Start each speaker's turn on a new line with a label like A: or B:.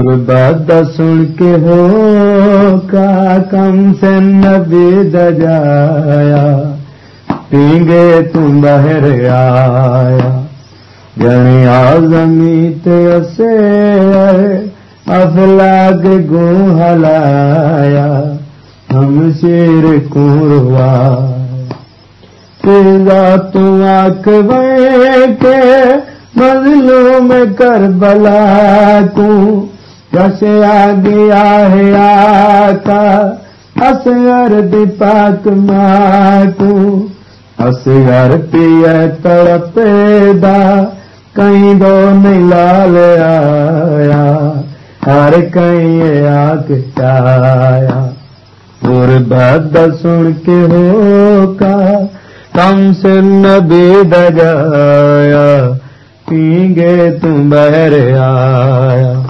A: गुरबाद सुन के हो, का कम से नबी दजाया। पींगे तुम बाहर आया। जणी आजमी ते अफलाग गो हलाया। हम शेर कुरवा तेजा तू आख के मजलू में कर बला तू। जैसे आ गया है आका असगर दीपाक माकू असगर पिय तड़पेदा कहीं दो नहीं लाल आया, हर कहीं आग चाया गुरबद सुन के हो का कम से नबी दजाया, पींगे तुम बहर आया।